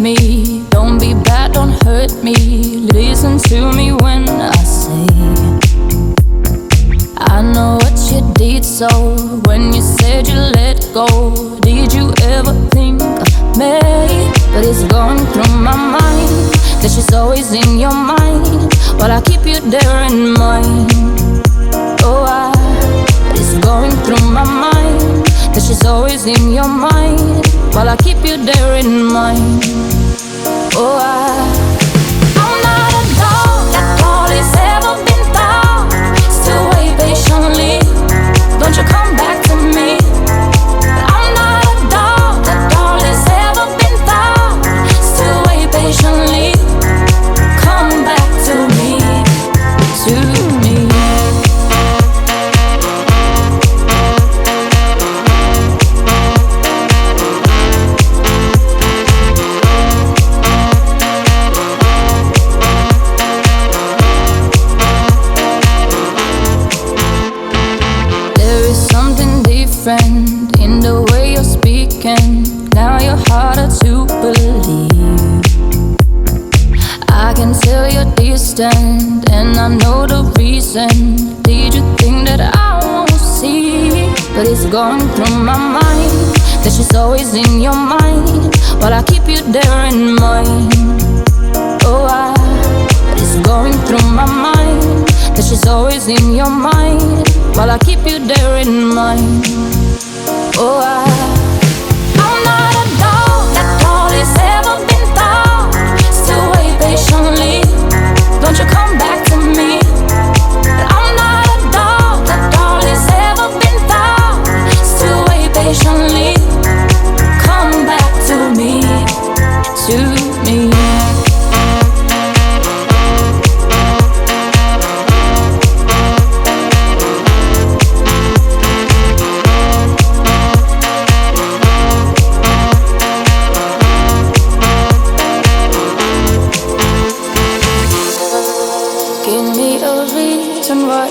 me. Don't be bad, don't hurt me. Listen to me when I say. I know what you did, so when you said you let go, did you ever think of me? But it's going through my mind that she's always in your mind. While I keep you there in mind. I keep you there in mind. Oh, I. different in the way you're speaking. Now you're harder to believe. I can tell you're distant, and I know the reason. Did you think that I won't see? But it's going through my mind that she's always in your mind. While I keep you there in mind. Oh, I. But it's going through my mind that she's always in your mind. While I keep you there in mind. Oh, I.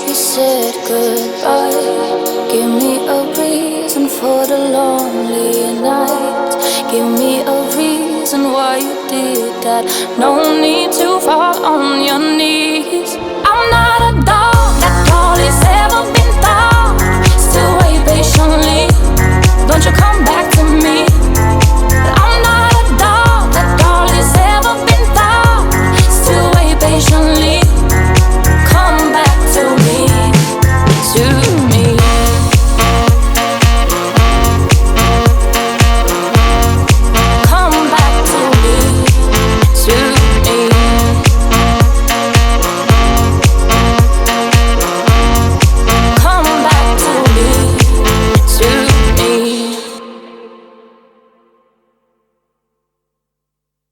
you said goodbye. Give me a reason for the lonely nights. Give me a reason why you did that. No need to fall on your knees. I'm not a dog.